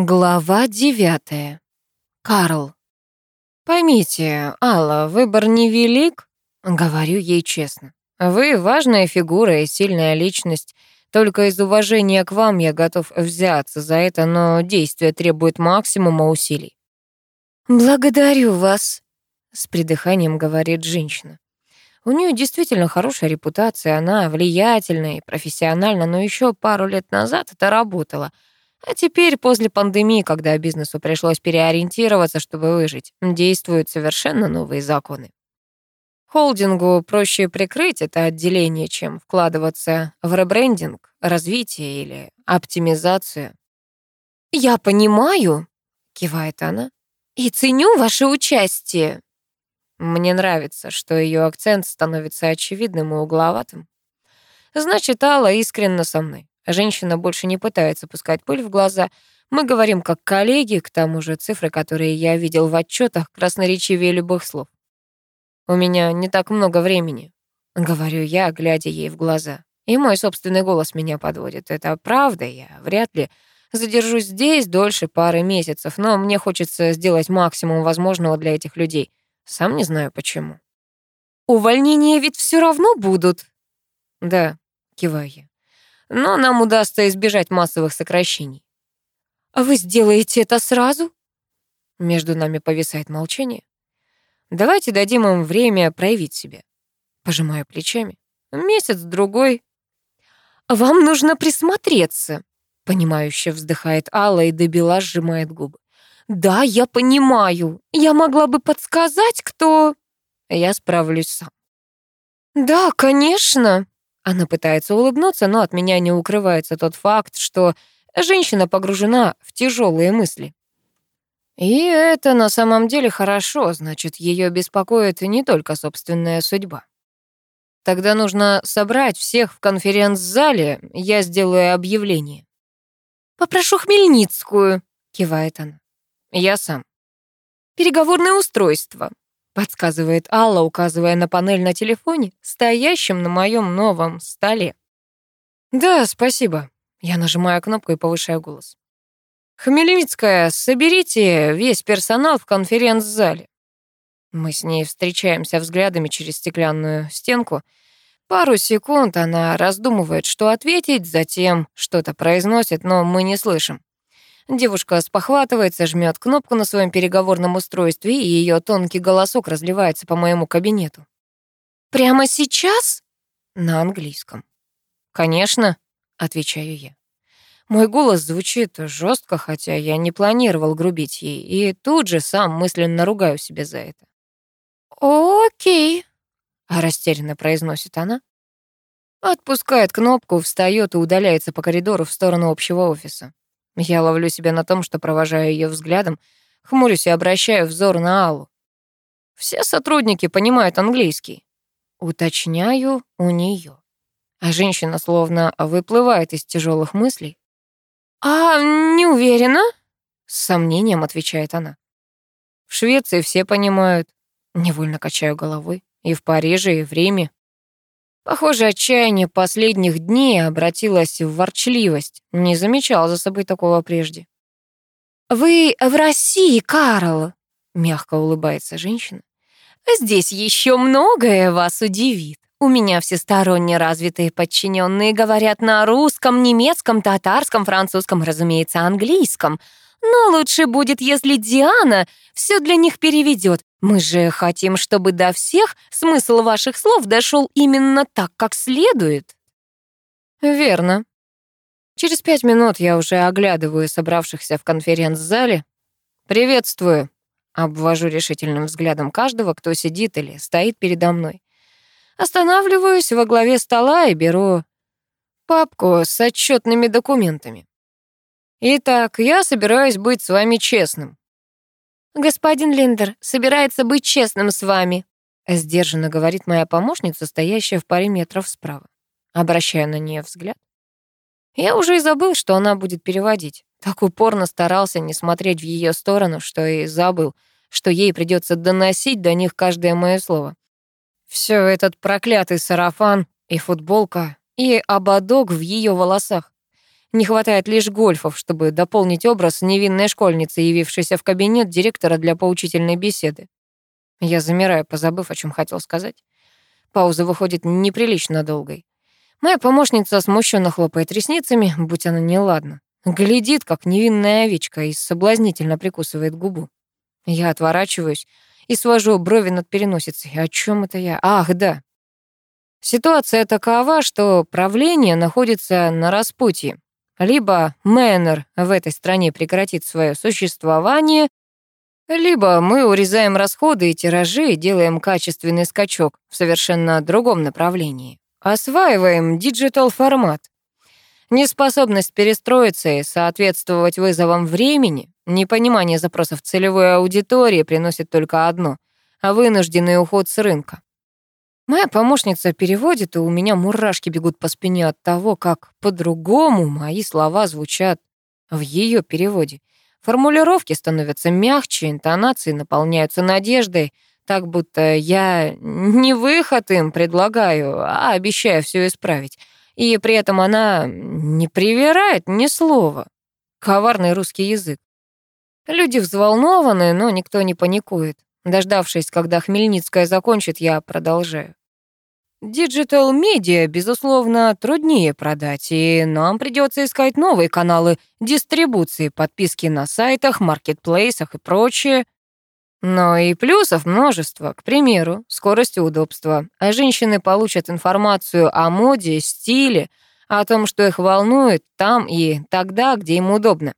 Глава девятая. Карл. «Поймите, Алла, выбор невелик», — говорю ей честно. «Вы важная фигура и сильная личность. Только из уважения к вам я готов взяться за это, но действие требует максимума усилий». «Благодарю вас», — с придыханием говорит женщина. У нее действительно хорошая репутация, она влиятельная и профессиональна, но еще пару лет назад это работало — а теперь, после пандемии, когда бизнесу пришлось переориентироваться, чтобы выжить, действуют совершенно новые законы. Холдингу проще прикрыть это отделение, чем вкладываться в ребрендинг, развитие или оптимизацию. «Я понимаю», — кивает она, — «и ценю ваше участие». Мне нравится, что ее акцент становится очевидным и угловатым. Значит, Алла искренна со мной. Женщина больше не пытается пускать пыль в глаза. Мы говорим как коллеги, к тому же цифры, которые я видел в отчетах, красноречивее любых слов. «У меня не так много времени», — говорю я, глядя ей в глаза. И мой собственный голос меня подводит. Это правда, я вряд ли задержусь здесь дольше пары месяцев, но мне хочется сделать максимум возможного для этих людей. Сам не знаю почему. «Увольнения ведь все равно будут?» «Да», — киваю я но нам удастся избежать массовых сокращений. А вы сделаете это сразу? Между нами повисает молчание. Давайте дадим им время проявить себя. Пожимаю плечами. Месяц-другой. Вам нужно присмотреться, понимающе вздыхает Алла и добила сжимает губы. Да, я понимаю. Я могла бы подсказать, кто... Я справлюсь сам. Да, конечно, она пытается улыбнуться, но от меня не укрывается тот факт, что женщина погружена в тяжелые мысли. И это на самом деле хорошо, значит, ее беспокоит не только собственная судьба. Тогда нужно собрать всех в конференц-зале, я сделаю объявление. «Попрошу Хмельницкую», — кивает она. «Я сам». «Переговорное устройство», подсказывает Алла, указывая на панель на телефоне, стоящем на моем новом столе. «Да, спасибо». Я нажимаю кнопку и повышаю голос. «Хмельницкая, соберите весь персонал в конференц-зале». Мы с ней встречаемся взглядами через стеклянную стенку. Пару секунд она раздумывает, что ответить, затем что-то произносит, но мы не слышим. Девушка спохватывается, жмет кнопку на своем переговорном устройстве, и ее тонкий голосок разливается по моему кабинету. «Прямо сейчас?» На английском. «Конечно», — отвечаю я. Мой голос звучит жестко, хотя я не планировал грубить ей, и тут же сам мысленно ругаю себя за это. «Окей», — растерянно произносит она. Отпускает кнопку, встает и удаляется по коридору в сторону общего офиса. Я ловлю себя на том, что провожаю ее взглядом, хмурюсь и обращаю взор на Аллу. Все сотрудники понимают английский. Уточняю у нее. А женщина словно выплывает из тяжелых мыслей. «А, не уверена?» — с сомнением отвечает она. «В Швеции все понимают». Невольно качаю головой. И в Париже, и в Риме. Похоже, отчаяние последних дней обратилось в ворчливость. Не замечал за собой такого прежде. «Вы в России, Карл», — мягко улыбается женщина. «Здесь еще многое вас удивит. У меня всесторонне развитые подчиненные говорят на русском, немецком, татарском, французском, разумеется, английском. Но лучше будет, если Диана все для них переведет. Мы же хотим, чтобы до всех смысл ваших слов дошел именно так, как следует. Верно. Через пять минут я уже оглядываю собравшихся в конференц-зале. Приветствую. Обвожу решительным взглядом каждого, кто сидит или стоит передо мной. Останавливаюсь во главе стола и беру папку с отчетными документами. Итак, я собираюсь быть с вами честным. «Господин Линдер собирается быть честным с вами», сдержанно говорит моя помощница, стоящая в паре метров справа. Обращаю на нее взгляд. Я уже и забыл, что она будет переводить. Так упорно старался не смотреть в ее сторону, что и забыл, что ей придется доносить до них каждое мое слово. Все этот проклятый сарафан и футболка, и ободок в ее волосах. Не хватает лишь гольфов, чтобы дополнить образ невинной школьницы, явившейся в кабинет директора для поучительной беседы. Я замираю, позабыв, о чем хотел сказать. Пауза выходит неприлично долгой. Моя помощница смущенно хлопает ресницами, будь она неладна. Глядит, как невинная овечка, и соблазнительно прикусывает губу. Я отворачиваюсь и свожу брови над переносицей. О чем это я? Ах, да. Ситуация такова, что правление находится на распутье. Либо Мэннер в этой стране прекратит свое существование, либо мы урезаем расходы и тиражи и делаем качественный скачок в совершенно другом направлении. Осваиваем digital-формат. Неспособность перестроиться и соответствовать вызовам времени, непонимание запросов целевой аудитории приносит только одно — вынужденный уход с рынка. Моя помощница переводит, и у меня мурашки бегут по спине от того, как по-другому мои слова звучат в ее переводе. Формулировки становятся мягче, интонации наполняются надеждой, так будто я не выход им предлагаю, а обещаю все исправить. И при этом она не привирает ни слова. Коварный русский язык. Люди взволнованы, но никто не паникует. Дождавшись, когда Хмельницкая закончит, я продолжаю. Digital-медиа, безусловно, труднее продать, и нам придется искать новые каналы дистрибуции, подписки на сайтах, маркетплейсах и прочее. Но и плюсов множество. К примеру, скорость и удобство. А женщины получат информацию о моде, стиле, о том, что их волнует там и тогда, где им удобно.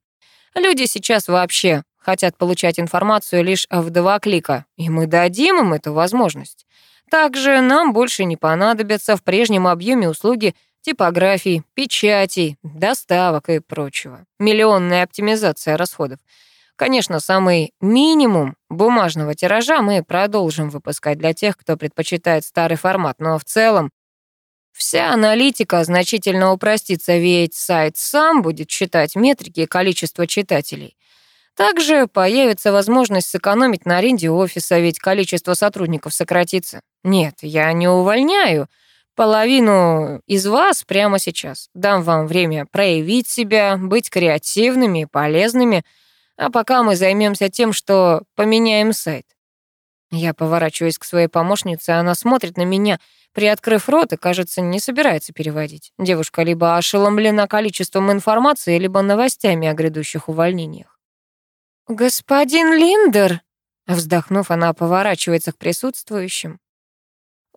Люди сейчас вообще хотят получать информацию лишь в два клика, и мы дадим им эту возможность. Также нам больше не понадобятся в прежнем объеме услуги типографий, печатей, доставок и прочего. Миллионная оптимизация расходов. Конечно, самый минимум бумажного тиража мы продолжим выпускать для тех, кто предпочитает старый формат, но в целом вся аналитика значительно упростится, ведь сайт сам будет считать метрики и количество читателей. Также появится возможность сэкономить на аренде офиса, ведь количество сотрудников сократится. Нет, я не увольняю половину из вас прямо сейчас. Дам вам время проявить себя, быть креативными и полезными, а пока мы займемся тем, что поменяем сайт. Я поворачиваюсь к своей помощнице, она смотрит на меня, приоткрыв рот и, кажется, не собирается переводить. Девушка либо ошеломлена количеством информации, либо новостями о грядущих увольнениях. «Господин Линдер!» Вздохнув, она поворачивается к присутствующим.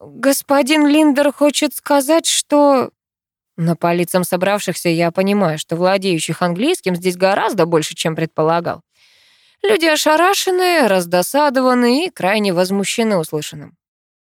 «Господин Линдер хочет сказать, что...» Но по лицам собравшихся я понимаю, что владеющих английским здесь гораздо больше, чем предполагал. Люди ошарашены, раздосадованы и крайне возмущены услышанным.